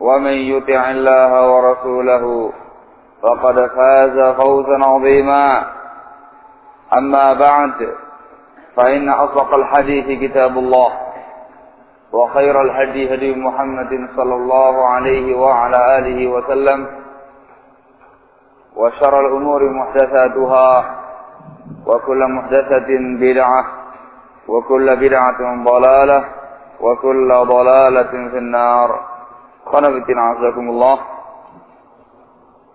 ومن يطع الله ورسوله فقد فاز فوزا عظيما. أما بعد فإن أصدق الحديث كتاب الله وخير الهدي هدي محمد صلى الله عليه وعلى آله وسلم وشر الأمور محدثاتها وكل محدثة بدعة وكل بدعة ضلالة وكل ضلالة في النار.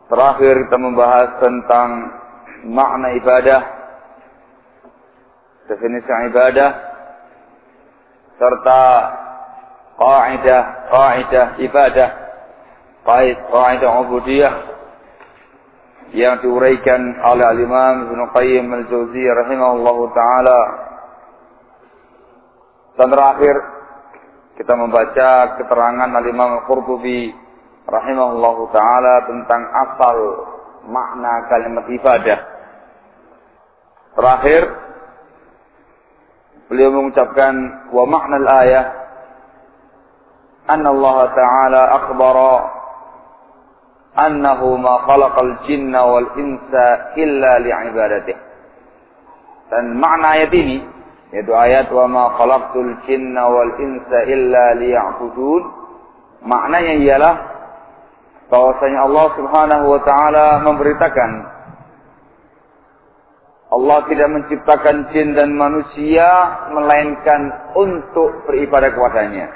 Terakhir kita membahas tentang makna ibadah. Definisi ibadah Serta Qaidah, Qaidah ibadah Qaidah ubudiyah Yang diuraikan oleh Al-Imam Ibn Qayyim Al-Jawziyah Rahimahullah Ta'ala. Dan terakhir kita membaca keterangan Al-Imam Al-Qurtubi rahimahullahu taala tentang asal makna kalimat ibadah. Terakhir beliau mengucapkan wa makna al-ayah anna Allah taala akhbara annahu ma khalaqal jinna wal insa illa li'ibadatihi. Dan makna ayat ini yaitu ayat wa ma khalaqtul jinna wal insa illa liya'budun maknanya ialah bahwasanya Allah Subhanahu wa taala memberitakan Allah tidak menciptakan jin dan manusia melainkan untuk beribadah kepadanya.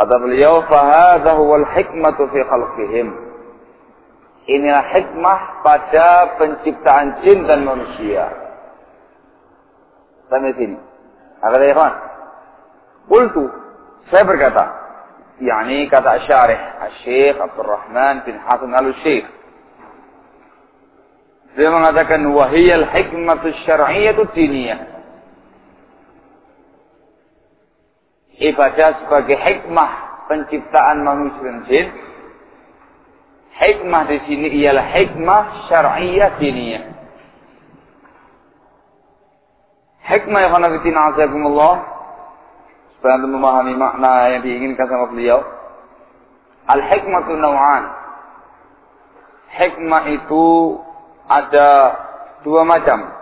Kata beliau, "Fahadha huwal hikmatu fi khalqihim." Inilah hikmah pada penciptaan jin dan manusia. Sampai sini. Agar ikhwan. Qultu, saya berkata, yakni kata syarih, Syekh Abdul Rahman bin Hasan Al-Syekh. Dia mengatakan wahiyal hikmatu syar'iyyatu diniyah. Ibadah sebagai hikmah penciptaan manusia dan jin. Hikmah di sini ialah hikmah syar'iyyah diniyah. Hikmah yang khanafitina azakumullah supaya anda memahami makna yang diinginkan sama beliau. Al-hikmatu naw'an. Hikmah itu ada dua macam.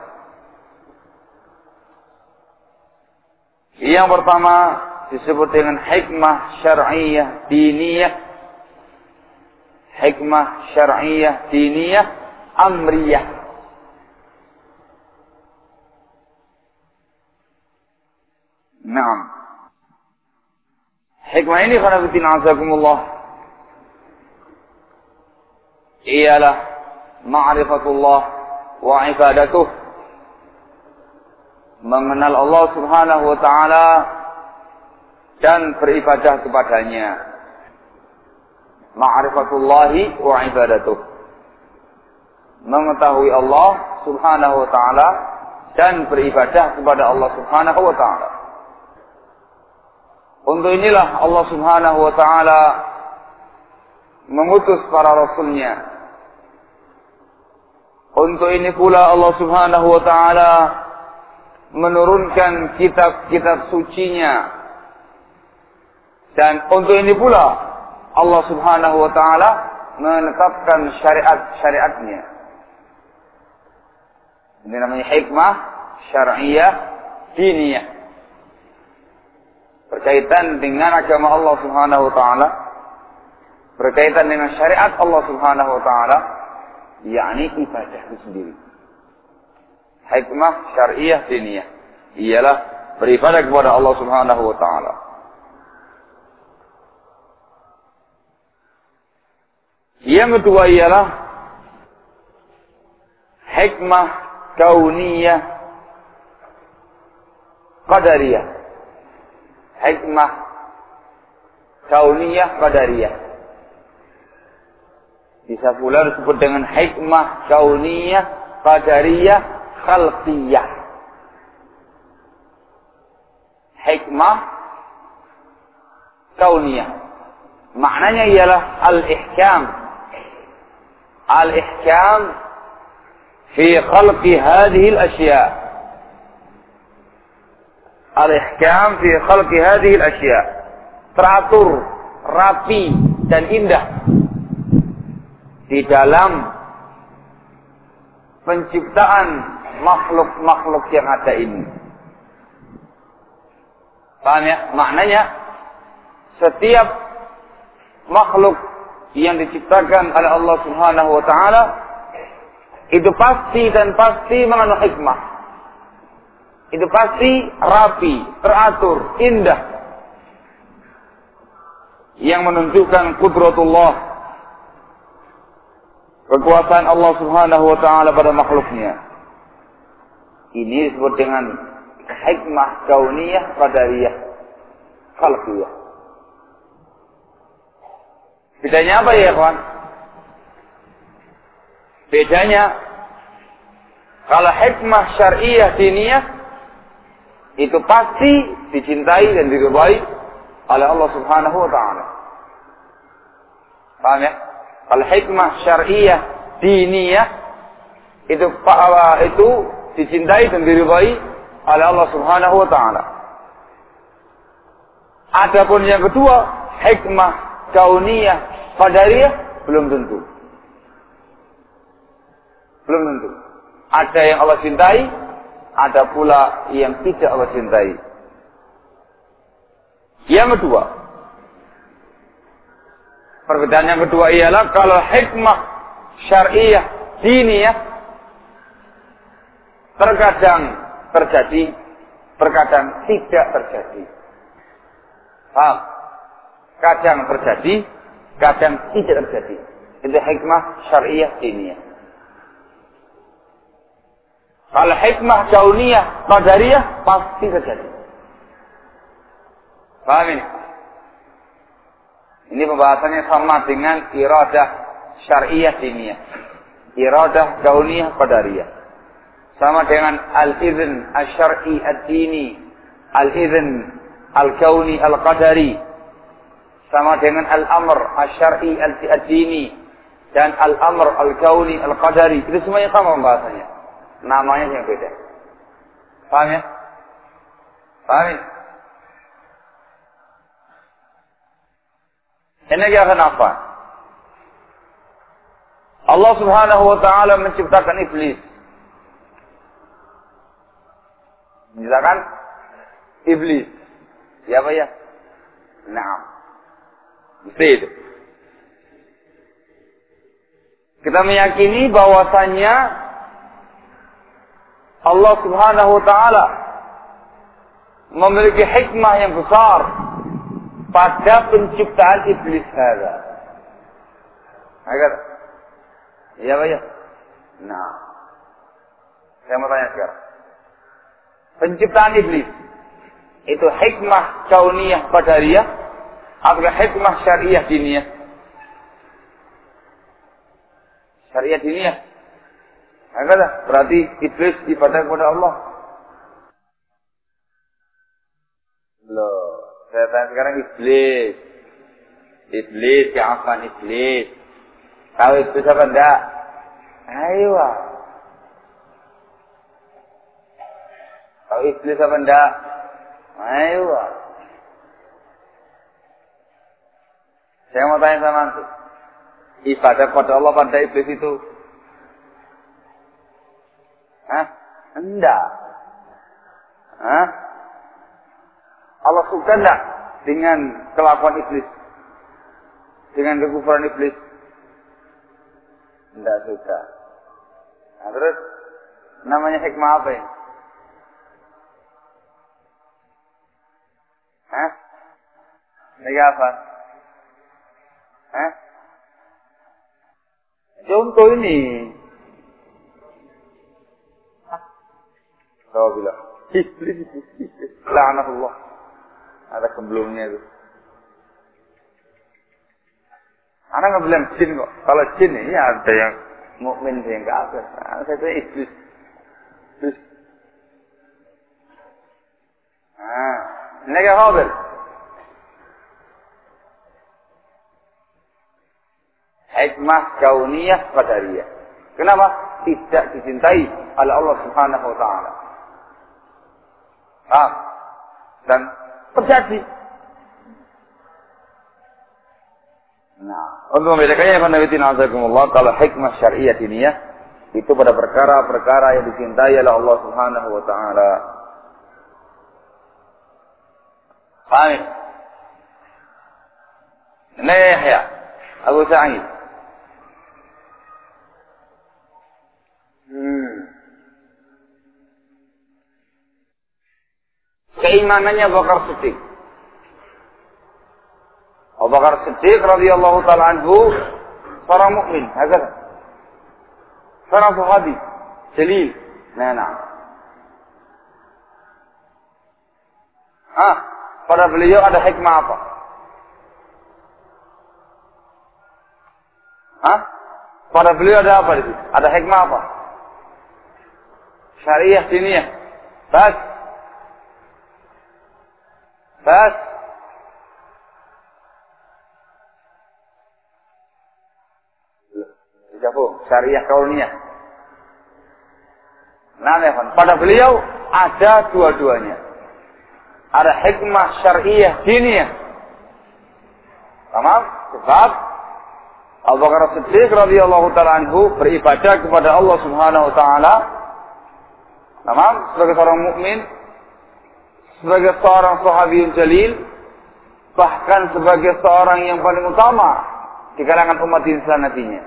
Yang pertama disebut dengan hikmah syar'iyyah diniyah. Hikmah syar'iyyah diniyah amriyah. Naam. Hikmah ini khanafitin azakumullah. Ialah ma'rifatullah wa ibadatuh. Mengenal Allah subhanahu wa ta'ala dan beribadah kepadanya. Ma'rifatullahi wa ibadatuh. Mengetahui Allah subhanahu wa ta'ala dan beribadah kepada Allah subhanahu wa ta'ala. Untuk inilah Allah subhanahu wa ta'ala mengutus para rasulnya Untuk ini pula Allah Subhanahu wa taala menurunkan kitab-kitab sucinya. Dan untuk ini pula Allah Subhanahu wa taala menetapkan syariat-syariatnya. Ini namanya hikmah syariah diniyah. Berkaitan dengan agama Allah Subhanahu wa taala, berkaitan dengan syariat Allah Subhanahu wa taala, yakni ibadah itu sendiri. Hikmah syariah diniyah ialah beribadah kepada Allah Subhanahu wa taala. Yang kedua ialah hikmah kauniyah qadariyah. Hikmah kauniyah qadariyah. Bisa pula disebut dengan hikmah kauniyah, qadariyah, khalqiyah. Hikmah kauniyah. Maknanya ialah al-ihkam. Al-ihkam fi khalqi hadhihi al-asya. Al-ihkam fi khalqi hadhihi al-asya. Teratur, rapi dan indah di dalam penciptaan makhluk-makhluk yang ada ini. Paham ya? Maknanya setiap makhluk yang diciptakan oleh Allah Subhanahu wa taala itu pasti dan pasti mengandung hikmah. Itu pasti rapi, teratur, indah. Yang menunjukkan kudratullah kekuasaan Allah Subhanahu wa taala pada makhluknya. Ini disebut dengan hikmah kauniyah qadariyah khalqiyah. Bedanya apa ya, kawan? Bedanya kalau hikmah syariah diniyah itu pasti dicintai dan diridhai oleh Allah Subhanahu wa taala. Paham ya? Kalau hikmah syariah diniyah itu itu dicintai dan diridhai oleh Allah Subhanahu wa taala. Adapun yang kedua, hikmah kauniyah qadariyah belum tentu. Belum tentu. Ada yang Allah cintai, ada pula yang tidak Allah cintai. Yang kedua, Perbedaan yang kedua ialah kalau hikmah syariah diniyah terkadang terjadi, terkadang tidak terjadi. Paham? Kadang terjadi, kadang tidak terjadi. Itu hikmah syariah diniyah. Kalau hikmah kauniyah, qadariyah pasti terjadi. Paham ini? Ini pembahasannya sama dengan iradah syariah diniyah. Iradah kauniyah qadariyah. Sama dengan al-izn asy-syar'i ad-dini, al-izn al-kauni al-qadari. Sama dengan al-amr asy-syar'i ad-dini dan al-amr al-kauni al-qadari. Itu semuanya sama pembahasannya. Namanya yang beda. Paham ya? Paham ya? Ini akan apa? Allah subhanahu wa ta'ala menciptakan iblis. Menciptakan iblis. Siapa ya? Naam. Mesti itu. Kita meyakini bahwasannya Allah subhanahu wa ta'ala memiliki hikmah yang besar pada penciptaan iblis ada. Agar Iya Pak ya? Nah. Saya mau tanya sekarang. Penciptaan iblis itu hikmah kauniyah qadariyah atau hikmah syariah diniyah? Syariah diniyah. Enggaklah, berarti iblis ibadah kepada Allah. Loh, saya tanya sekarang iblis. Iblis, ya keafan iblis. Tahu iblis apa enggak? Ayo. Ah. Tahu iblis apa enggak? Ayo. Ah. Saya mau tanya sama antum. Ibadah kepada Allah pada iblis itu Hah? Enggak. Hah? Allah suka enggak dengan kelakuan iblis? Dengan kekufuran iblis? Enggak suka. Nah, terus namanya hikmah apa ini? Hah? Ini apa? Hah? Contoh ini. Bilang, iblis, iblis, Allah. Ada kebelumnya itu. Anak nggak bilang jin kok. Kalau jin ini ada yang mukmin ada yang kafir. Nah, saya itu iblis. Iblis. Nah, ini kayak kafir. Hikmah kauniyah qadariyah. Kenapa? Tidak dicintai oleh Allah Subhanahu wa taala. Ah, dan terjadi Nah, untuk membedakannya ya Nabi Azzaikumullah, kalau hikmah syariah ini ya, itu pada perkara-perkara yang dicintai oleh Allah Subhanahu wa taala. Paham? Ini ya, Abu Sa'id. Hmm. Keimanannya Bakar Siddiq. Abu Bakar Siddiq radhiyallahu taala anhu seorang mukmin, hakata. Seorang sahabi jalil. Nah, nah. Ah, pada beliau ada hikmah apa? Hah? Pada beliau ada apa di Ada hikmah apa? Syariah diniyah. Bas. Bas. Gabung, syariah kauniyah. Nah, pada beliau ada dua-duanya. Ada hikmah syariah diniyah. Paham? Sebab Abu Bakar Siddiq radhiyallahu taala anhu beribadah kepada Allah Subhanahu wa taala. Paham? Sebagai seorang mukmin, sebagai seorang sahabi jalil, bahkan sebagai seorang yang paling utama di kalangan umat Islam nantinya.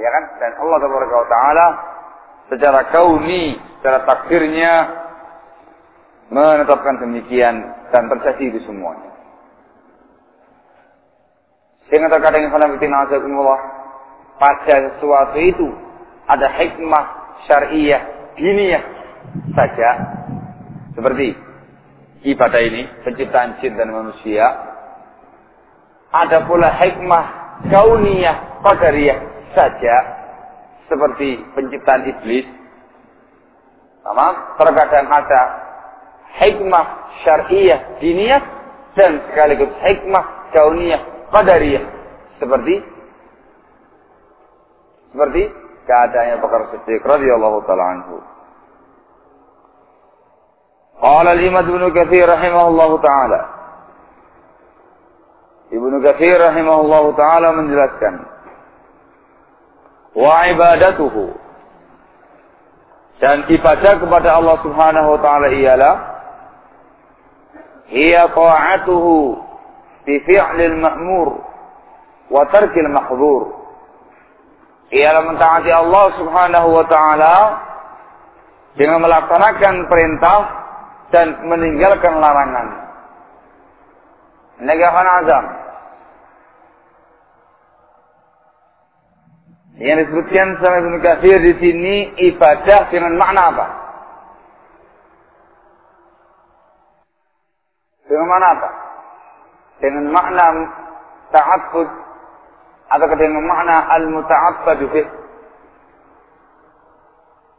Ya kan? Dan Allah Taala secara kauni, secara takdirnya menetapkan demikian dan terjadi itu semuanya. Sehingga terkadang Allah pada sesuatu itu ada hikmah syariah diniyah saja seperti ibadah ini penciptaan jin dan manusia ada pula hikmah kauniyah qadariyah saja seperti penciptaan iblis. Sama, terkadang ada hikmah syariah diniyah dan sekaligus hikmah kauniyah qadariyah seperti seperti keadaannya Bakar Siddiq radhiyallahu taala anhu. Qala al-Imam Ibnu Katsir rahimahullahu taala Ibnu Katsir rahimahullahu taala menjelaskan wa ibadatuhu dan ibadah kepada Allah Subhanahu wa taala ialah hiya ta'atuhu fi fi'lil ma'mur wa tarkil mahdhur. Ialah mentaati Allah Subhanahu wa taala dengan melaksanakan perintah dan meninggalkan larangan. Negahan azam. Yang disebutkan sama Ibnu Katsir di sini ibadah dengan makna apa? Dengan makna apa? Dengan makna ta'abbud atau dengan makna al-muta'abbadu?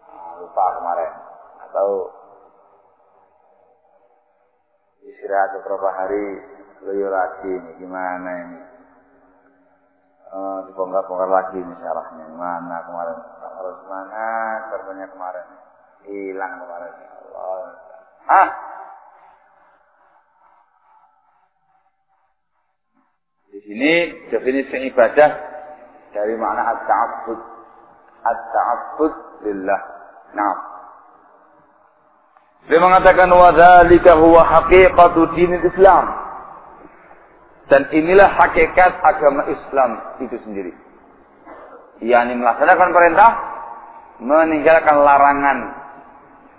Ah, lupa kemarin. Atau istirahat beberapa hari, loyo lagi ini gimana ini? uh, dibongkar-bongkar lagi nih syarahnya. Mana kemarin? Harus mana korbannya kemarin? Hilang kemarin. Allah. Ah. Di sini definisi ibadah dari makna at-ta'abbud. At-ta'abbud lillah. Nah. Dia mengatakan wadzalika huwa haqiqatu dinil Islam. Dan inilah hakikat agama Islam itu sendiri. yakni melaksanakan perintah, meninggalkan larangan.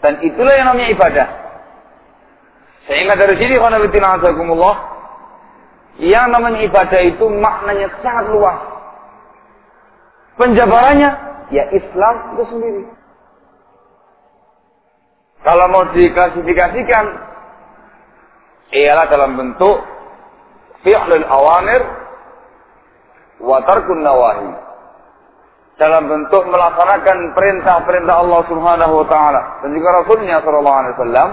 Dan itulah yang namanya ibadah. Sehingga dari sini azakumullah, yang namanya ibadah itu maknanya sangat luas. Penjabarannya, ya Islam itu sendiri. Kalau mau diklasifikasikan, ialah dalam bentuk fi'lul awamir wa tarkun nawahi dalam bentuk melaksanakan perintah-perintah Allah Subhanahu wa taala dan juga Rasulnya sallallahu alaihi wasallam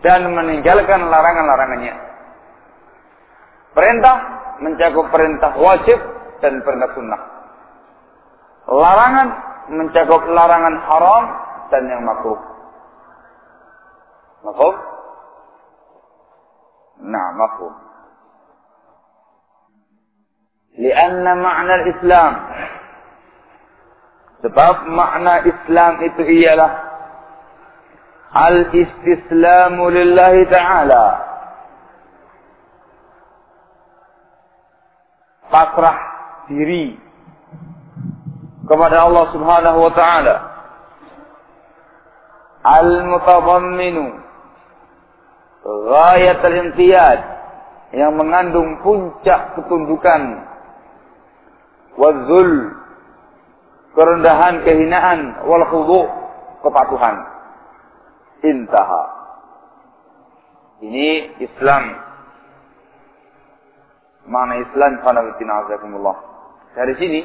dan meninggalkan larangan-larangannya. Perintah mencakup perintah wajib dan perintah sunnah. Larangan mencakup larangan haram dan yang makruh. Mafhum? Nah, mafhum. لأن معنى الإسلام Sebab makna Islam itu ialah al-istislamu lillahi ta'ala. Pasrah diri kepada Allah Subhanahu wa taala. Al-mutadamminu ghayat al-intiyad yang mengandung puncak ketundukan wadzul kerendahan, kehinaan, wal kepatuhan. Intaha. Ini Islam. Mana Islam azakumullah. Dari sini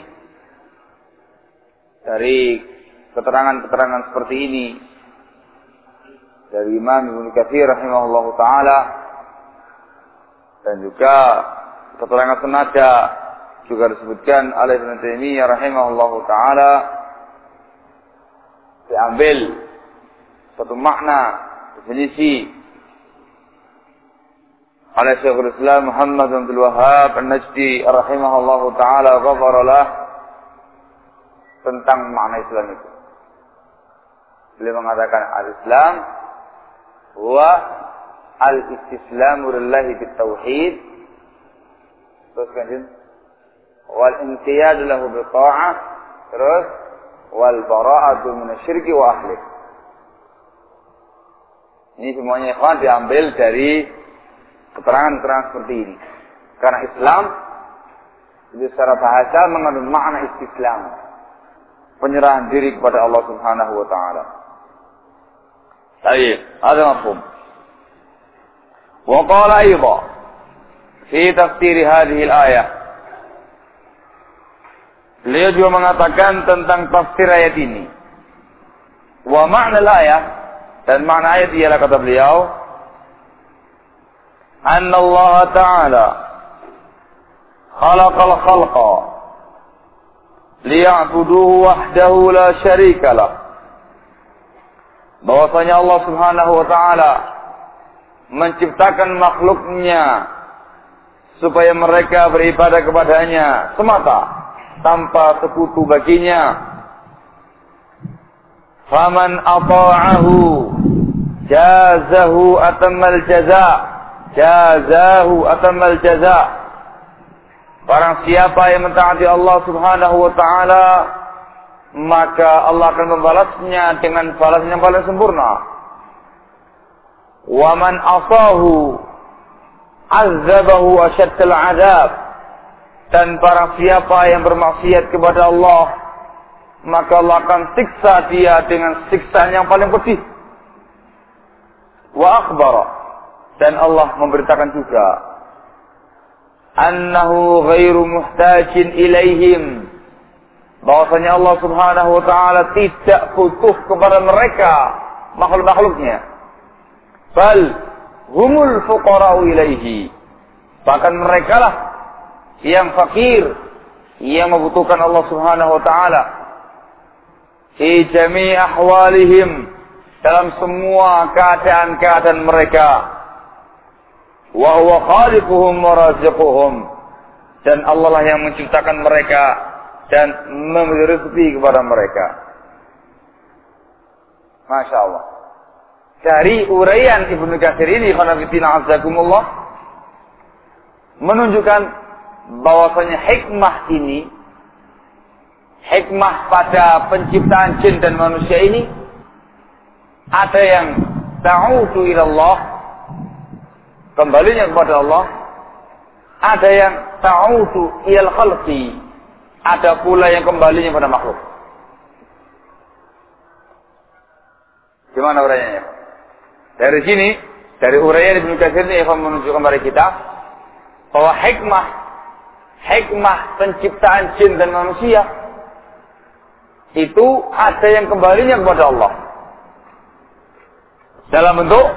dari keterangan-keterangan seperti ini dari Imam Ibnu Katsir rahimahullahu taala dan juga keterangan senada juga disebutkan oleh Ibn Taimiyah rahimahullahu taala diambil satu makna definisi oleh Syekhul Islam Muhammad bin Abdul Wahab An-Najdi rahimahullahu taala ghafaralah tentang makna Islam itu. Beliau mengatakan al-Islam huwa al-istislamu lillahi bitauhid. Teruskan wal intiyad lahu bi ta'ah terus wal bara'atu minasyirki wa ahli. Ini semuanya ikhwan diambil dari keterangan-keterangan seperti ini. Karena Islam itu secara bahasa mengandung makna istislam. Penyerahan diri kepada Allah Subhanahu wa taala. طيب هذا مفهوم وقال أيضا في تفسير هذه الآية beliau juga mengatakan tentang tafsir ayat ini wa makna ayat dan makna ayat ialah kata beliau anna Allah Ta'ala خلق الخلق ليعبدوه وحده لا شريك له Bahwasanya Allah Subhanahu wa taala menciptakan makhluknya supaya mereka beribadah kepadanya semata tanpa sekutu baginya. Faman ata'ahu jazahu atamal jaza. Jazahu atamal jaza. Barang siapa yang mentaati Allah Subhanahu wa taala maka Allah akan membalasnya dengan balasan yang paling sempurna. Waman asahu azabahu asyaddal azab dan para siapa yang bermaksiat kepada Allah, maka Allah akan siksa dia dengan siksaan yang paling pedih. Wa akhbara. Dan Allah memberitakan juga. Annahu ghairu muhtajin ilaihim. Bahwasanya Allah subhanahu wa ta'ala tidak butuh kepada mereka. Makhluk-makhluknya. Bal humul fuqara'u ilaihi. Bahkan mereka lah yang fakir, yang membutuhkan Allah Subhanahu wa taala. Fi jami ahwalihim dalam semua keadaan-keadaan mereka. Wa huwa khaliquhum wa raziquhum. Dan Allah lah yang menciptakan mereka dan memberi rezeki kepada mereka. Masya Allah. Dari uraian Ibnu Katsir ini, khanafitina azakumullah, menunjukkan bahwasanya hikmah ini, hikmah pada penciptaan jin dan manusia ini, ada yang ta'udu ilallah, kembalinya kepada Allah, ada yang ta'udu ilal khalqi, ada pula yang kembalinya pada makhluk. Gimana uraiannya? Dari sini, dari uraian Ibnu Katsir ini akan menunjukkan kepada kita bahwa hikmah hikmah penciptaan jin dan manusia itu ada yang kembalinya kepada Allah. Dalam bentuk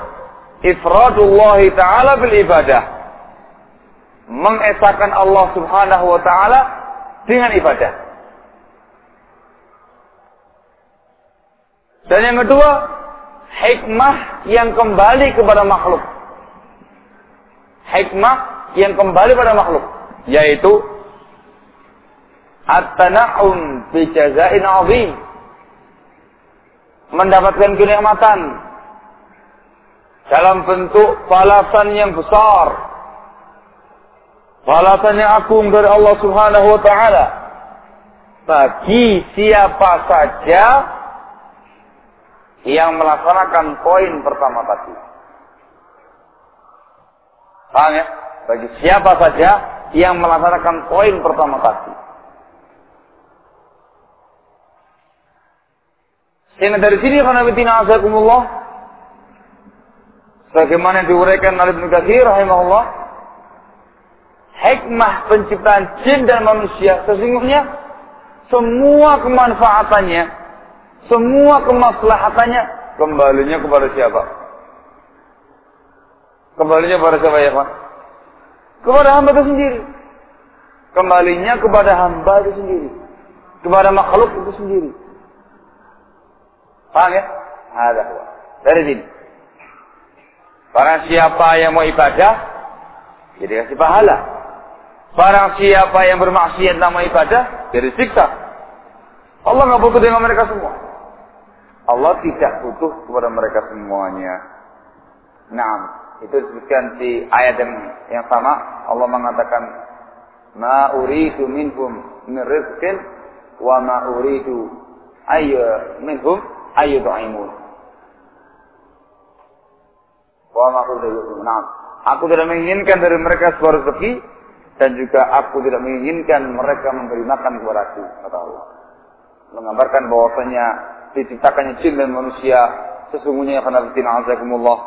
ifradullah taala bil ibadah. Mengesahkan Allah Subhanahu wa taala dengan ibadah. Dan yang kedua, hikmah yang kembali kepada makhluk. Hikmah yang kembali pada makhluk, yaitu at-tana'um bi jazain. Mendapatkan kenikmatan dalam bentuk balasan yang besar. Balasan yang agung dari Allah Subhanahu wa taala bagi siapa saja yang melaksanakan poin pertama tadi. Paham ya? Bagi siapa saja yang melaksanakan poin pertama tadi. Sehingga dari sini karena betina azakumullah sebagaimana diuraikan oleh Ibnu Katsir rahimahullah hikmah penciptaan jin dan manusia sesungguhnya semua kemanfaatannya semua kemaslahatannya kembalinya kepada siapa? Kembalinya kepada siapa ya Pak? Kepada hamba itu sendiri. Kembalinya kepada hamba itu sendiri. Kepada makhluk itu sendiri. Paham ya? Ada Dari sini. Barang siapa yang mau ibadah, jadi kasih pahala. Barang siapa yang bermaksiat nama ibadah, jadi siksa. Allah nggak butuh dengan mereka semua. Allah tidak butuh kepada mereka semuanya. Nah, itu disebutkan di ayat yang, yang sama. Allah mengatakan, Ma uridu minhum min rizqin wa ma uridu ayyu minhum ayyu du'imun. Wa ma uridu Nah, aku tidak menginginkan dari mereka sebuah rezeki dan juga aku tidak menginginkan mereka memberi makan kepada aku, kata Allah. Menggambarkan bahwasanya diciptakannya jin dan manusia sesungguhnya karena azakumullah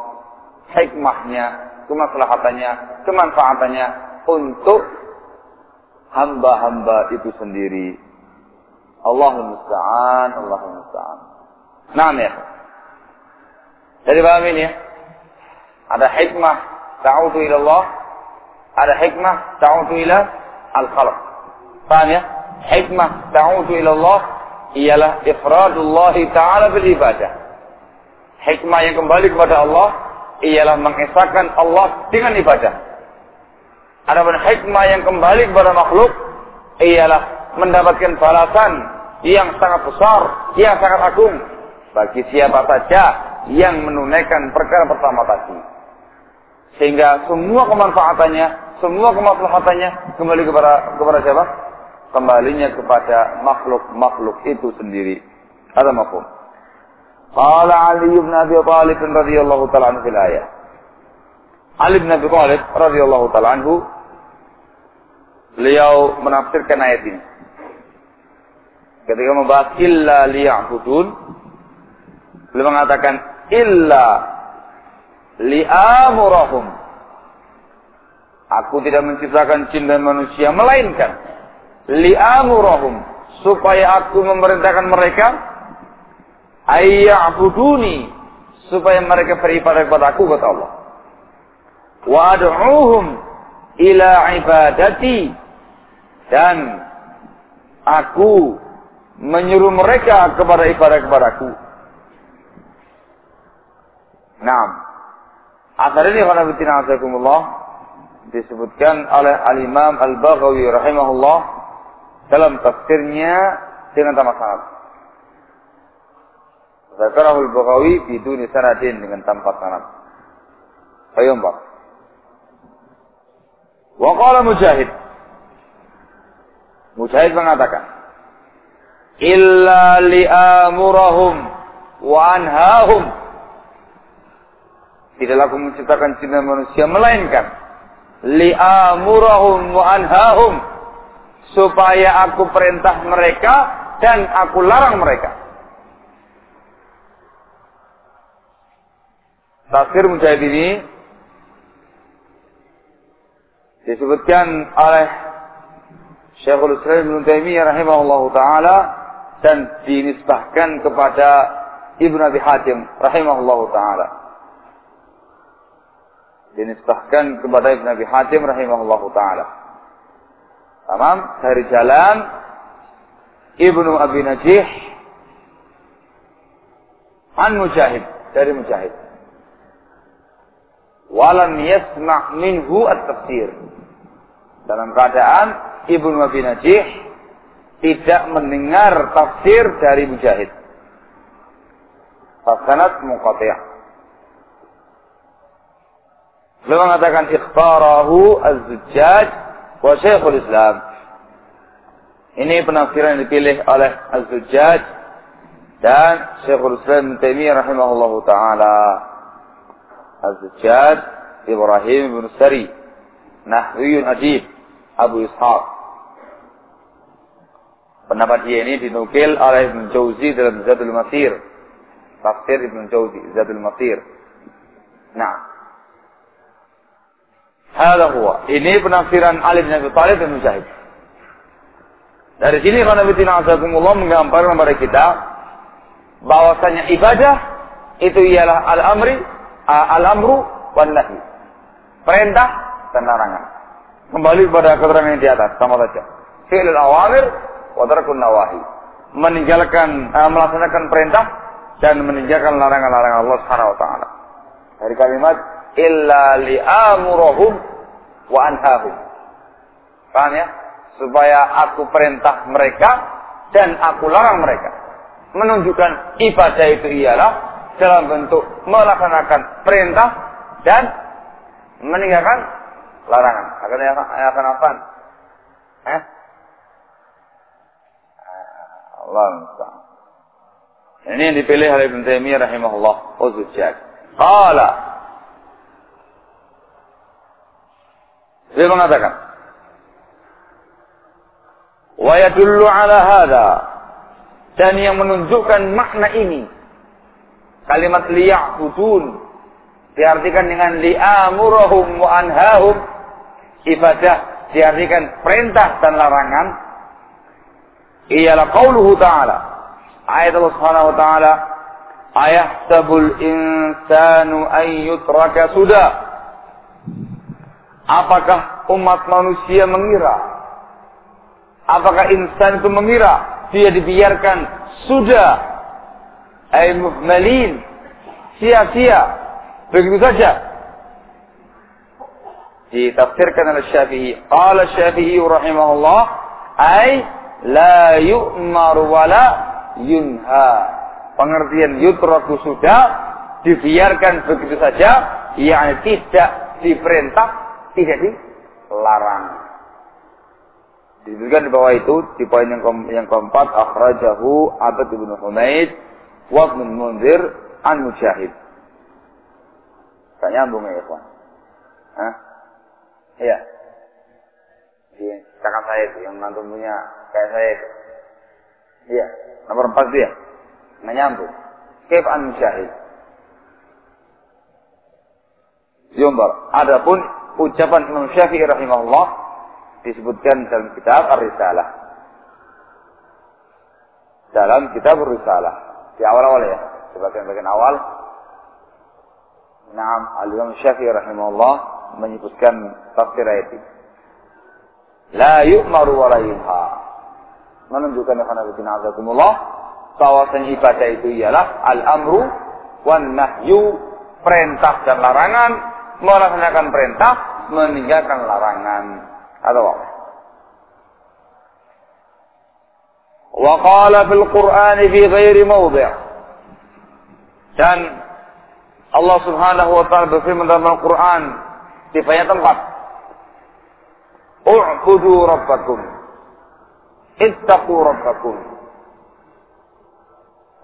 hikmahnya, kemaslahatannya, kemanfaatannya untuk hamba-hamba itu sendiri. Allahul musta'an, Allahul musta'an. Nah, ya. Jadi paham ini ya? Ada hikmah ta'udu ila Allah, ada hikmah ta'udu ila al-khalq. Paham ya? Hikmah ta'udu ila Allah ialah ifradullah taala bil ibadah. Hikmah yang kembali kepada Allah ialah mengesahkan Allah dengan ibadah. Adapun hikmah yang kembali kepada makhluk ialah mendapatkan balasan yang sangat besar, yang sangat agung bagi siapa saja yang menunaikan perkara pertama tadi. Sehingga semua kemanfaatannya, semua kemaslahatannya kembali kepada kepada siapa? kembalinya kepada makhluk-makhluk itu sendiri. Ada mafhum. Qala Ali bin Abi Thalib radhiyallahu taala anhu fil ayat. Ali bin Abi Thalib radhiyallahu taala anhu beliau menafsirkan ayat ini. Ketika membahas illa liya'budun beliau mengatakan illa li'amurahum. Aku tidak menciptakan jin dan manusia melainkan li'amurahum. Supaya aku memerintahkan mereka ayya'buduni. Supaya mereka beribadah kepada aku kata Allah. Wa ila ibadati. Dan aku menyuruh mereka kepada ibadah kepadaku. Nah, asal ini kalau azakumullah disebutkan oleh Al-Imam Al-Baghawi rahimahullah dalam tafsirnya dengan tamak sanad. Zakarahul Baghawi biduni sanadin dengan tanpa sanad. Fayumbar. Wa qala Mujahid. Mujahid mengatakan, "Illa li'amurahum wa anhahum." Tidaklah aku menciptakan cinta manusia melainkan li'amurahum wa anhahum supaya aku perintah mereka dan aku larang mereka. Tafsir Mujahid ini disebutkan oleh Syekhul Islam Ibn Taimiyah rahimahullah taala dan dinisbahkan kepada Ibnu Abi Hatim rahimahullah taala. Dinisbahkan kepada Ibnu Abi Hatim rahimahullah taala. Tamam dari jalan Ibnu Abi Najih an Mujahid dari Mujahid walam yasma' minhu at-tafsir. Dalam keadaan Ibnu Abi Najih tidak mendengar tafsir dari Mujahid. Fasanat muqati'. Beliau mengatakan ikhtarahu az-Zujjaj wa Syekhul Islam. Ini penafsiran yang dipilih oleh az-Zujjaj dan Syekhul Islam Taimiyah rahimahullahu taala. Az-Zujjad Ibrahim bin Sari Nahwiyun Ajib Abu Ishaq Pendapat dia ini dinukil oleh Ibn Jauzi dalam Zadul Masir. Tafsir Ibn Jauzi, Zadul Masir. Nah. Hada huwa. Ini penafsiran Ali bin Abi Thalib dan Mujahid. Dari sini kalau Nabi Tina Azzaikumullah menggambarkan kepada kita bahwasanya ibadah itu ialah al-amri al-amru wan nahi. Perintah dan larangan. Kembali kepada keterangan yang di atas sama saja. Fi'lul awamir wa tarkun nawahi. Meninggalkan uh, melaksanakan perintah dan meninggalkan larangan-larangan Allah Subhanahu wa taala. Dari kalimat illa li'amurahum wa anhahum. Paham ya? Supaya aku perintah mereka dan aku larang mereka. Menunjukkan ibadah itu ialah dalam bentuk melaksanakan perintah dan meninggalkan larangan. Akan akan apa? Eh? Allah Ini yang dipilih oleh Ibn Taimiyah rahimahullah. Qala. Dia mengatakan. Wa yadullu ala hadha. Dan yang menunjukkan makna ini Kalimat liya'budun diartikan dengan li'amurahum wa anhahum. Ibadah diartikan perintah dan larangan. Ialah qauluhu ta'ala. Ayat Allah Subhanahu wa taala, "Ayahsabul insanu an yutraka sudah?" Apakah umat manusia mengira? Apakah insan itu mengira dia dibiarkan sudah ay muhmalin sia-sia. Begitu saja. Ditafsirkan oleh Syafi'i. Qala Syafi'i rahimahullah ay la yu'mar wa la yunha. Pengertian yutraku sudah dibiarkan begitu saja yang tidak diperintah tidak dilarang disebutkan di bawah itu di poin yang, yang keempat akhrajahu Abad bin Humaid wa Ibn Munzir an Mujahid. Gak nyambung ya, ikhwan. Hah? Iya. Di kakak saya itu, yang mantu punya kayak saya itu. Iya. Nomor empat dia. Nggak nyambung. Kif an Mujahid. Yumbar. Adapun ucapan Imam Syafi'i rahimahullah disebutkan dalam kitab Ar-Risalah. Dalam kitab Ar-Risalah di awal-awal ya, sebagian-bagian awal. Naam, Al-Imam Syafi'i rahimahullah menyebutkan tafsir ayat ini. La yu'maru wa la menunjukkan kepada azakumullah bahwasanya ibadah itu ialah al-amru wan nahyu perintah dan larangan melaksanakan perintah meninggalkan larangan. Atau apa? Qala fil Qur'an fi ghairi mawdi' dan Allah Subhanahu wa taala berfirman dalam Al-Qur'an di banyak tempat. U'budu rabbakum. Ittaqu rabbakum.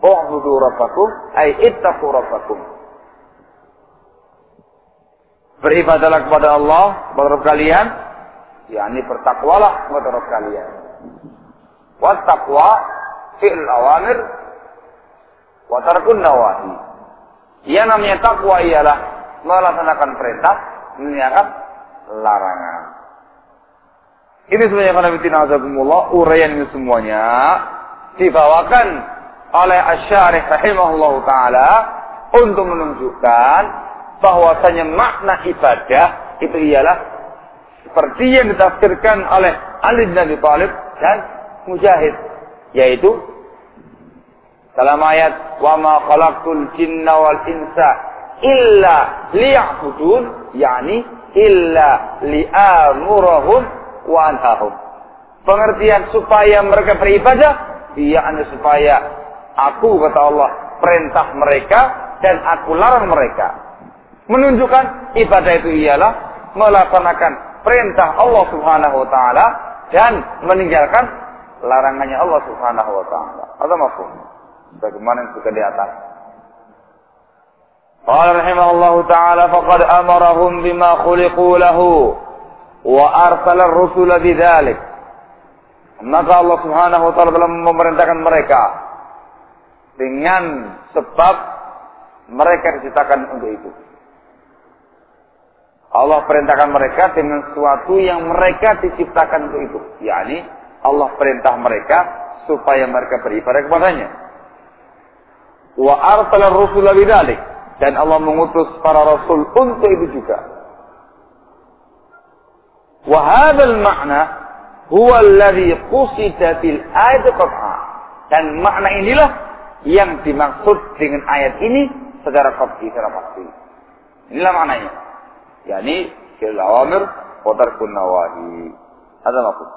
U'budu rabbakum. Ay ittaqu rabbakum Beribadalah kepada Allah, kepada Rabb kalian, yakni bertakwalah kepada Rabb kalian. Wat taqwa fi'l awamir wa tarkun nawahi. Yang namanya takwa ialah melaksanakan perintah, meninggalkan larangan. Ini sebenarnya karena bitina azakumullah, uraian ini semuanya dibawakan oleh Asyarih rahimahullah ta'ala untuk menunjukkan bahwasanya makna ibadah itu ialah seperti yang ditafsirkan oleh Ali bin Abi Thalib dan Mujahid yaitu dalam ayat wa ma khalaqtul jinna wal insa illa liya'budun yakni illa li'amurahum wa anhahum. Pengertian supaya mereka beribadah yakni supaya aku kata Allah perintah mereka dan aku larang mereka menunjukkan ibadah itu ialah melaksanakan perintah Allah Subhanahu wa taala dan meninggalkan larangannya Allah Subhanahu wa taala. Ada mafhum? Bagaimana yang sudah di atas. Qala rahimahullahu taala faqad amarahum bima khuliqu lahu wa arsala ar-rusula bidzalik. Maka Allah Subhanahu wa taala telah memerintahkan mereka dengan sebab mereka diciptakan untuk itu. Allah perintahkan mereka dengan sesuatu yang mereka diciptakan untuk itu. yakni Allah perintah mereka supaya mereka beribadah kepadanya. Wa arsala rusula bidzalik dan Allah mengutus para rasul untuk itu juga. Wa hadzal ma'na huwa alladhi qusida fil ayat qat'a. Dan makna inilah yang dimaksud dengan ayat ini secara pasti, secara pasti. Inilah maknanya awamir wa tarkun nawahi. Ada maksud.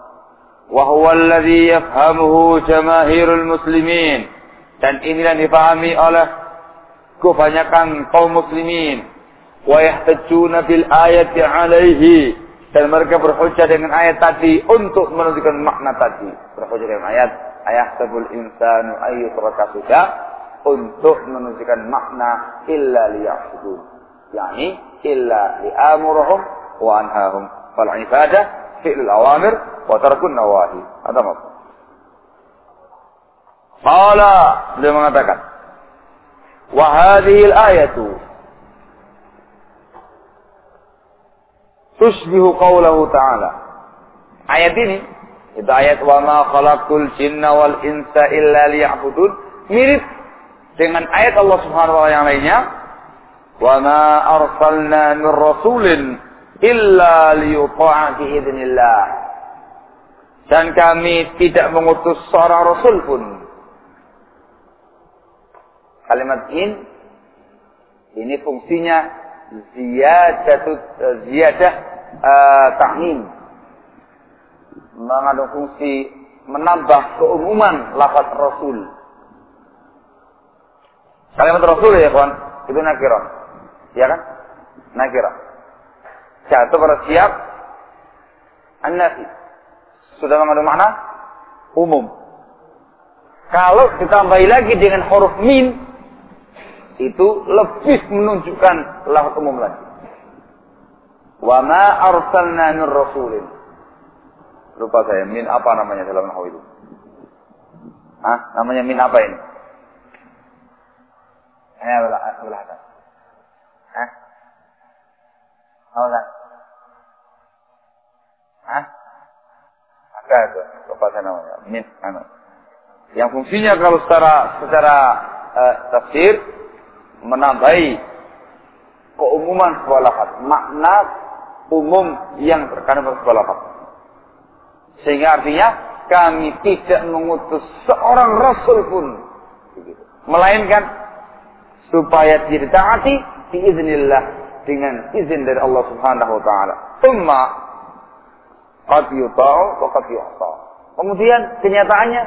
Wa huwa alladhi yafhamuhu jamaahirul muslimin. Dan inilah dipahami oleh kebanyakan kaum muslimin. Wa yahtajuna bil ayati alaihi. Dan mereka berhujjah dengan ayat tadi untuk menunjukkan makna tadi. Berhujjah dengan ayat. Ayah tabul insanu ayyutraka sudah. Untuk menunjukkan makna illa liya'budun. Wa anhahum. Fal ibadah fi'l awamir wa tarkun nawahi. Ada maksud. Qala beliau mengatakan wa hadhihi al-ayatu tushbihu qawlahu itu ayat wa khalaqul jinna wal insa illa liya'budun mirip dengan ayat Allah Subhanahu wa taala yang lainnya وما أرسلنا من رسول إلا ليطاع بإذن الله dan kami tidak mengutus seorang rasul pun kalimat in ini fungsinya ziyadah ziyadah uh, ta'min mengandung fungsi menambah keumuman lafaz rasul kalimat rasul ya kawan itu nakirah Ya kan? Nakira. Jatuh pada siap an Sudah mengandung makna umum. Kalau ditambahi lagi dengan huruf min, itu lebih menunjukkan lafaz umum lagi. Wa ma arsalna min rasulin. Lupa saya, min apa namanya dalam nahwu itu? Hah? Namanya min apa ini? Eh, belah, belah. Hah? Mau tak? Hah? Ada itu, apa saya namanya? Anu. Yang fungsinya kalau secara secara uh, tafsir menambahi keumuman sebuah lafaz, makna umum yang terkandung pada sebuah lafaz. Sehingga artinya kami tidak mengutus seorang rasul pun. Melainkan supaya ditaati biiznillah dengan izin dari Allah Subhanahu wa taala. Tsumma qad yuta'u wa qad yu'ta. Kemudian kenyataannya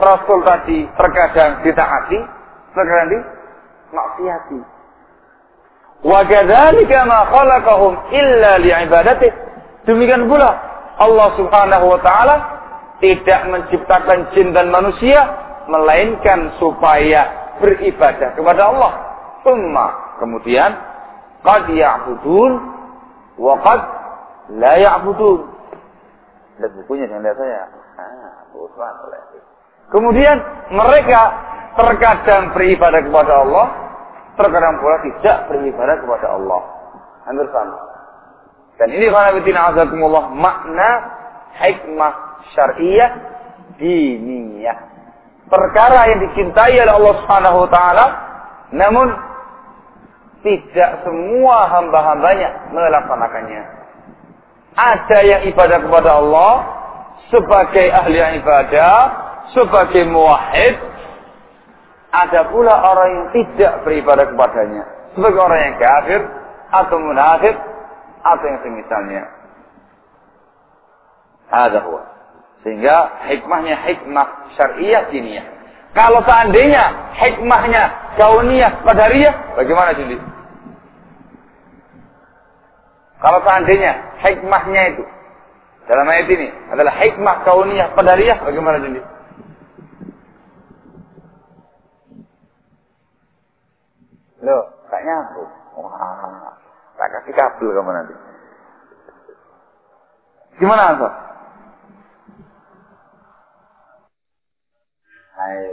rasul tadi terkadang ditaati, terkadang dimaksiati. Wa kadzalika ma khalaqahum illa li'ibadatihi. Demikian pula Allah Subhanahu wa taala tidak menciptakan jin dan manusia melainkan supaya beribadah kepada Allah. Summa kemudian qad ya'budun wa qad la ya'budun. Lihat bukunya jangan lihat saya. Ah, Kemudian mereka terkadang beribadah kepada Allah, terkadang pula tidak beribadah kepada Allah. Hampir sama. Dan ini khanabitina azakumullah makna hikmah syariah diniyah. Perkara yang dicintai oleh Allah Subhanahu wa taala namun tidak semua hamba-hambanya melaksanakannya. Ada yang ibadah kepada Allah sebagai ahli ibadah, sebagai muwahhid. Ada pula orang yang tidak beribadah kepadanya. Sebagai orang yang kafir atau munafik atau yang semisalnya. Ada huwa. Sehingga hikmahnya hikmah syariah diniyah. Kalau seandainya hikmahnya kauniyah qadariyah, bagaimana jadi? Kalau seandainya hikmahnya itu dalam ayat ini adalah hikmah kauniyah qadariyah, bagaimana jadi? Loh, kayaknya aku. Wah, tak kasih kabel kamu nanti. Gimana Ansor? Ayo,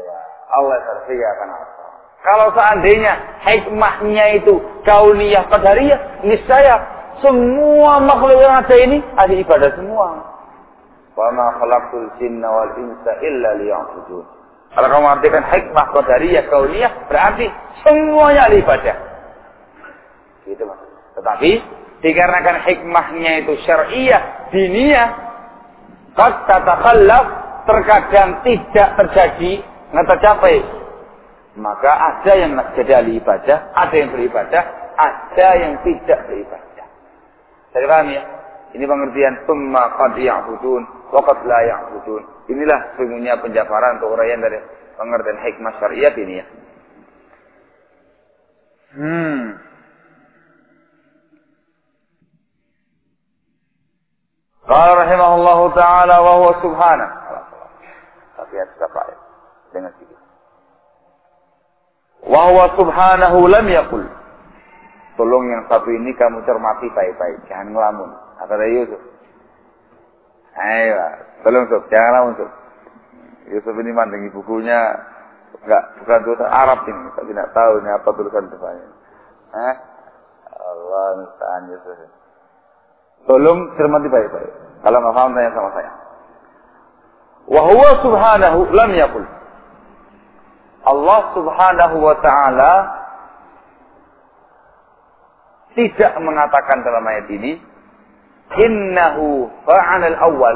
Allah akan apa? Kalau seandainya hikmahnya itu kauniyah qadariyah, niscaya semua makhluk yang ada ini ada ibadah semua. Wa ma khalaqtul jinna wal insa illa liya'budun. Kalau kamu artikan hikmah qadariyah kauniyah berarti semuanya ada ibadah. Gitu mas. Tetapi dikarenakan hikmahnya itu syariah, diniyah, qad tatakhallaf terkadang tidak terjadi, nggak tercapai. Maka ada yang jadi ahli ibadah, ada yang beribadah, ada yang tidak beribadah. Saya paham ya? Ini pengertian summa qad ya'budun wa qad la ya'budun. Inilah sesungguhnya penjabaran untuk uraian dari pengertian hikmah syariat ini ya. Hmm. Qala rahimahullahu taala wa huwa subhana. Tapi ada ayat? Dengan sedikit. Wa huwa subhanahu lam yaqul. Tolong yang satu ini kamu cermati baik-baik, jangan ngelamun. Kata Yusuf. Ayo, tolong Yusuf, jangan ngelamun Yusuf. Yusuf ini mandangi bukunya enggak bukan tulisan Arab ini, tapi tidak tahu ini apa tulisan depannya. Eh? Allah musta'an Yusuf. Tolong cermati baik-baik. Kalau nggak paham tanya sama saya. Wahwa subhanahu lam yakul. Allah subhanahu wa ta'ala tidak mengatakan dalam ayat ini innahu fa'al awal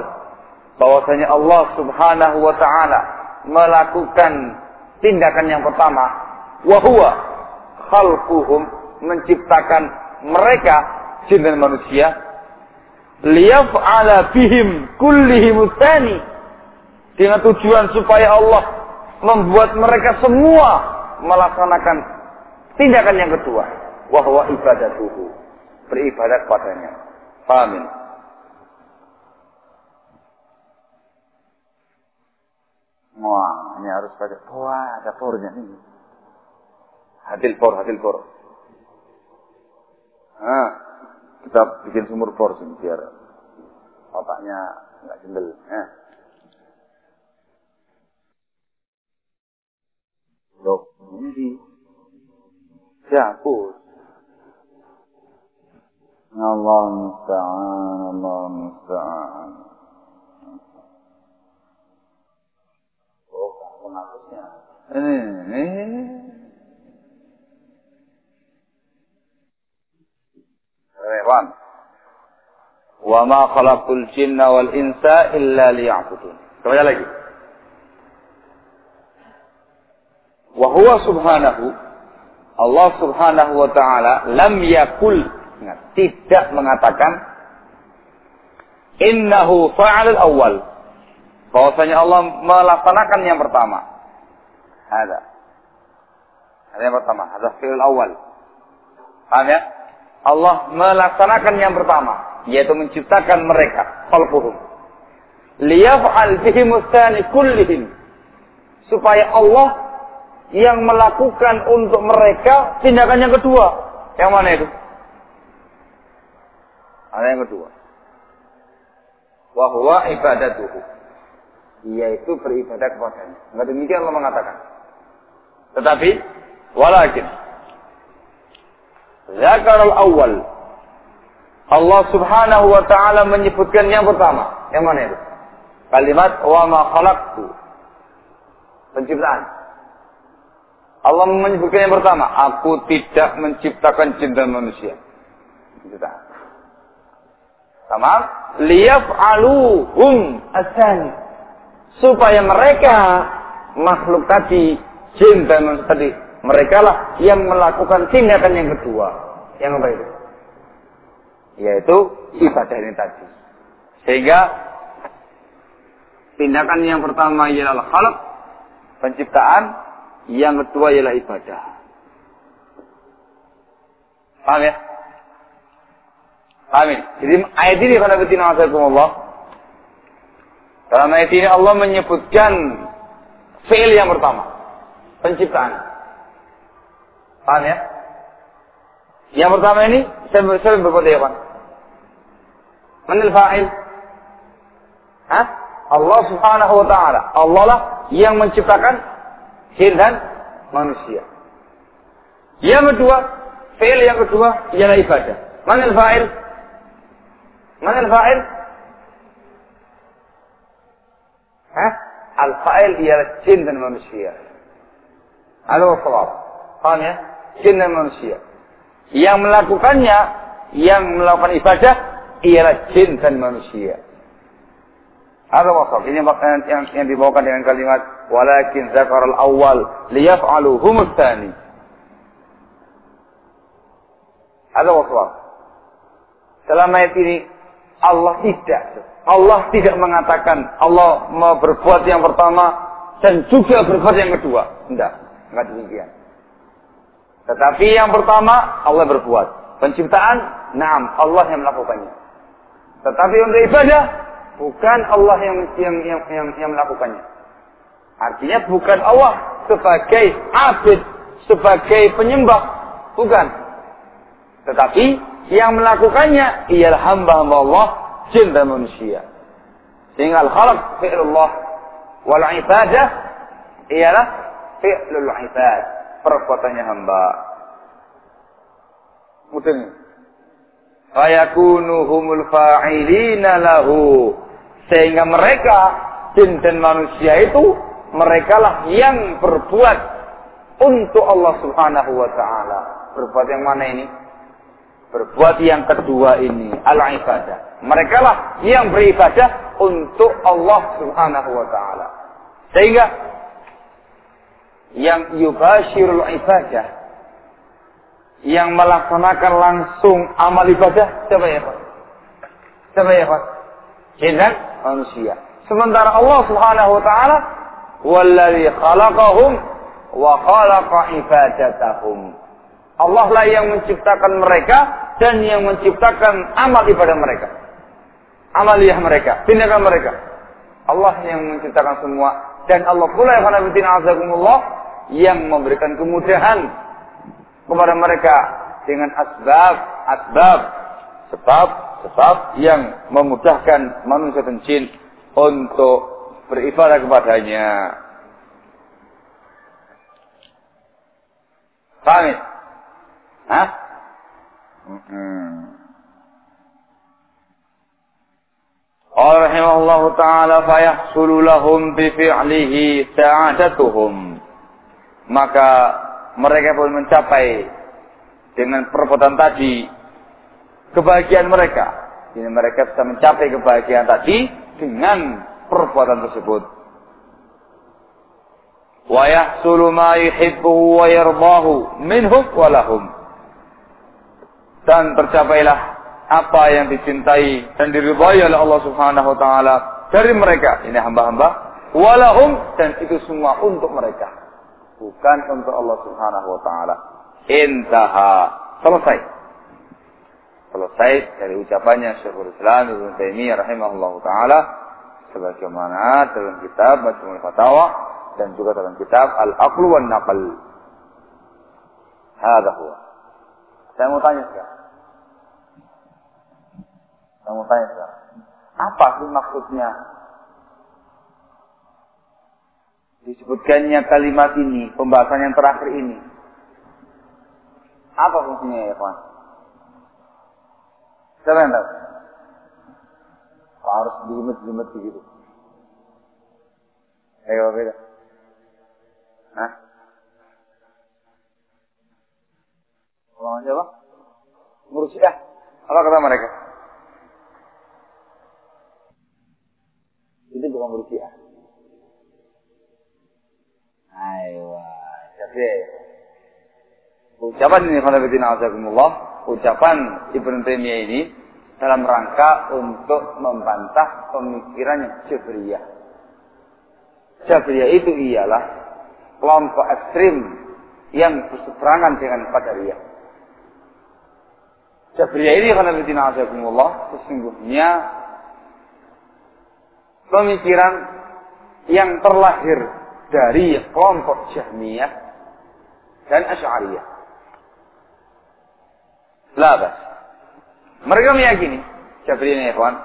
bahwasanya Allah subhanahu wa ta'ala melakukan tindakan yang pertama wahwa khalquhum menciptakan mereka jin dan manusia liyaf'ala bihim kullihim tsani dengan tujuan supaya Allah membuat mereka semua melaksanakan tindakan yang kedua wahwa ibadatuhu beribadat padanya amin Wah, ini harus pakai. Wah, ada pornya ini. Hadil por, hadil por. Ah, kita bikin sumur bor sini biar otaknya nggak jendel. Ya. Loh, ini dihapus. Allah musta'an, Allah musta'an. Oh, penghapusnya. Ini, ini. Wa ma khalaqtul jinna wal insa illa liya'budun. Coba lagi. Wa huwa subhanahu Allah subhanahu wa ta'ala lam yakul tidak mengatakan innahu fa'al awal bahwasanya Allah melaksanakan yang pertama. Ada. Ada yang pertama ada fi'il awal paham ya? Allah melaksanakan yang pertama yaitu menciptakan mereka khalquhum liyaf'al bihim kullihim. Supaya Allah yang melakukan untuk mereka tindakan yang kedua. Yang mana itu? Ada yang kedua. Wahwa ibadatuhu. Yaitu beribadah kepadanya. Enggak demikian Allah mengatakan. Tetapi, walakin. Zakar al-awwal. Allah subhanahu wa ta'ala menyebutkan yang pertama. Yang mana itu? Kalimat wa ma khalaqtu. Penciptaan. Allah menyebutkan yang pertama, aku tidak menciptakan jin dan manusia. Kita. Sama, liyaf'aluhum asani. Supaya mereka makhluk tadi, jin dan manusia tadi, mereka lah yang melakukan tindakan yang kedua. Yang apa itu? Yaitu ibadah ini tadi. Sehingga tindakan yang pertama ialah khalq, penciptaan, yang kedua ialah ibadah. Paham ya? Ya? Jadi ayat ini karena betina Allah. Dalam ayat ini Allah menyebutkan fail yang pertama. Penciptaan. Paham ya? Yang pertama ini, saya, saya berkata ya. Manil fa'il? Hah? Allah subhanahu wa ta'ala. Allah lah yang menciptakan jin dan manusia. Yang kedua, fail yang kedua ialah ibadah. Mana al-fa'il? Mana al-fa'il? Hah? Al-fa'il ialah jin dan manusia. Halo sawab. Paham ya? Dan manusia. Yang melakukannya, yang melakukan ibadah, ialah jin dan manusia. Ada wasaf. Ini yang, yang, yang dibawakan dengan kalimat walakin zakar al-awwal liyaf'alu humus tsani. Ada wasaf. Dalam ayat ini Allah tidak Allah tidak mengatakan Allah mau berbuat yang pertama dan juga berbuat yang kedua. Tidak, enggak demikian. Tetapi yang pertama Allah berbuat. Penciptaan, naam, Allah yang melakukannya. Tetapi untuk ibadah, Bukan Allah yang yang yang yang, yang melakukannya. Artinya bukan Allah sebagai abid, sebagai penyembah, bukan. Tetapi yang melakukannya ialah hamba-hamba Allah, jin dan manusia. Sehingga al-khalq fi'lullah wal ibadah ialah fi'lul ibad, perbuatannya hamba. Mungkin fayakunu humul fa'ilina lahu sehingga mereka, jin dan manusia itu, mereka lah yang berbuat untuk Allah subhanahu wa ta'ala. Berbuat yang mana ini? Berbuat yang kedua ini, al-ibadah. Mereka lah yang beribadah untuk Allah subhanahu wa ta'ala. Sehingga yang yubashirul ibadah, yang melaksanakan langsung amal ibadah, siapa ya Pak? Siapa ya Pak? Manusia. Sementara Allah Subhanahu wa taala khalaqahum wa khalaqa ibadatahum. Allah lah yang menciptakan mereka dan yang menciptakan amal ibadah mereka. Amaliyah mereka, tindakan mereka. Allah yang menciptakan semua dan Allah pula yang yang memberikan kemudahan kepada mereka dengan asbab, asbab, sebab sebab yang memudahkan manusia dan jin untuk beribadah kepadanya. Paham? Hah? Hmm. Rahimahullah ta'ala lahum bifi'lihi sa'adatuhum. Maka mereka pun mencapai dengan perbuatan tadi kebahagiaan mereka. Jadi mereka bisa mencapai kebahagiaan tadi dengan perbuatan tersebut. Wa yahsulu ma yuhibbuhu wa yardahu minhum wa lahum. Dan tercapailah apa yang dicintai dan diridhai oleh Allah Subhanahu wa taala dari mereka. Ini hamba-hamba walahum dan itu semua untuk mereka. Bukan untuk Allah Subhanahu wa taala. Intaha. Selesai selesai dari ucapannya Syekhul Islam Ibnu Taimiyah rahimahullah taala sebagaimana dalam kitab Majmu'ul Fatawa dan juga dalam kitab Al-Aql wan Naql. Hada huwa. Saya mau tanya sekarang. Mau tanya sekarang. Apa sih maksudnya disebutkannya kalimat ini, pembahasan yang terakhir ini? Apa fungsinya ya, kawan? Siapa yang tahu? Harus jelimet-jelimet begitu. Ayo beda. Hah? Orang siapa? Murjiah. Apa kata mereka? Itu bukan murjiah. Ayo, jadi ucapan ini kalau Azakumullah ucapan Ibnu Taimiyah ini dalam rangka untuk membantah pemikiran Jabriyah. Jabriyah itu ialah kelompok ekstrim yang berseberangan dengan Qadariyah. Jabriyah ini karena Allah sesungguhnya pemikiran yang terlahir dari kelompok Jahmiyah dan Asy'ariyah. Labas. Mereka meyakini, Jabriyah ikhwan,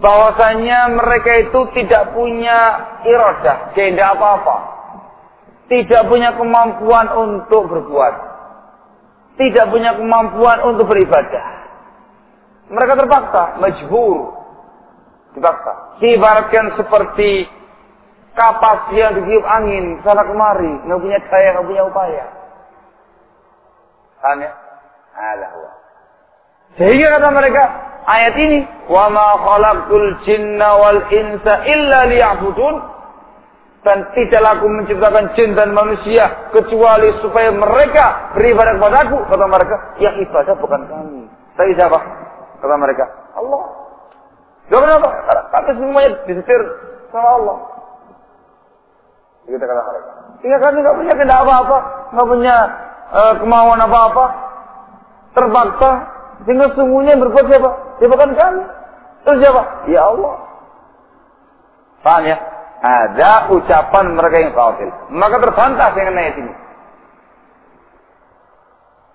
bahwasanya mereka itu tidak punya iradah, kehendak apa-apa. Tidak punya kemampuan untuk berbuat. Tidak punya kemampuan untuk beribadah. Mereka terpaksa, majbur. Dipaksa. Diibaratkan seperti kapas yang ditiup angin sana kemari, nggak punya daya, nggak punya upaya. Paham ya? Ada Sehingga kata mereka, ayat ini, "Wa ma khalaqtul jinna wal insa illa liya'budun." Dan tidaklah aku menciptakan jin dan manusia kecuali supaya mereka beribadah kepadaku, kata mereka. Yang ibadah bukan kami. Tapi siapa? Kata mereka, Allah. Gak kenapa? Karena kami semuanya disetir sama Allah. Kita kata mereka. Sehingga kami gak punya kendak apa-apa, gak punya uh, kemauan apa-apa, terpaksa sehingga sungguhnya berbuat siapa? Ya bukan kami. Terus siapa? Ya Allah. Paham ya? Ada ucapan mereka yang kafir. Maka terbantah dengan ayat ini.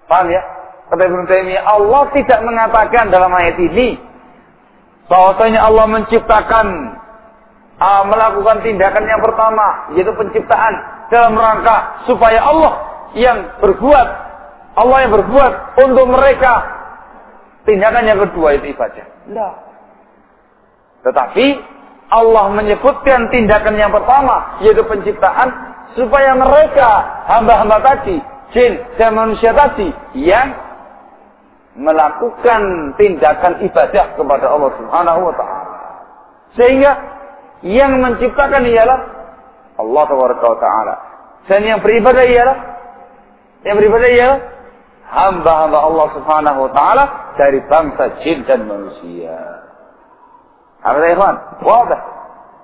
Paham ya? Kata Ibn Taimiyah, Allah tidak mengatakan dalam ayat ini bahwasanya Allah menciptakan uh, melakukan tindakan yang pertama yaitu penciptaan dalam rangka supaya Allah yang berbuat Allah yang berbuat untuk mereka. Tindakan yang kedua itu ibadah. Tidak. Tetapi Allah menyebutkan tindakan yang pertama yaitu penciptaan supaya mereka hamba-hamba tadi, jin dan manusia tadi yang melakukan tindakan ibadah kepada Allah Subhanahu wa taala. Sehingga yang menciptakan ialah Allah taala. Dan yang beribadah ialah yang beribadah ialah hamba-hamba Allah Subhanahu wa taala dari bangsa jin dan manusia. Apa ikhwan? Wadah.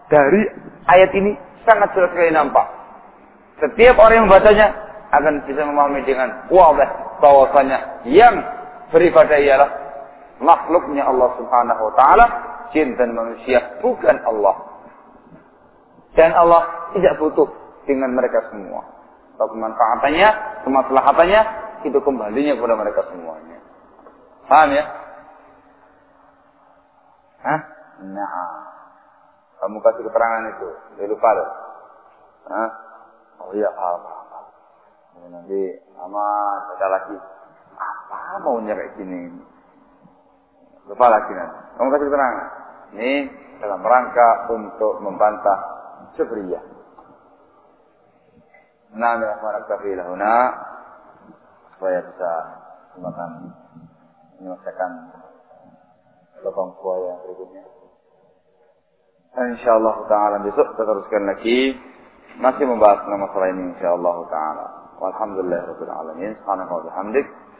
Dari ayat ini sangat jelas sekali nampak. Setiap orang yang membacanya akan bisa memahami dengan wadah bahwasanya yang beribadah ialah makhluknya Allah Subhanahu wa taala, jin dan manusia, bukan Allah. Dan Allah tidak butuh dengan mereka semua. Kemanfaatannya, kemaslahatannya itu kembalinya kepada mereka semuanya. Paham ya? Hah? Nah. Kamu kasih keterangan itu. Saya lupa. Hah? Oh iya, paham. paham. Nanti sama baca lagi. Apa maunya kayak gini? Lupa lagi nanti. Kamu kasih keterangan. Ini dalam rangka untuk membantah Jabriyah. Nah, ya, maraktafi lahuna supaya bisa makan menyelesaikan lubang buaya berikutnya. Insyaallah taala besok kita teruskan lagi masih membahas masalah ini insyaallah taala. Walhamdulillahirabbil alamin. Subhanaka wa bihamdik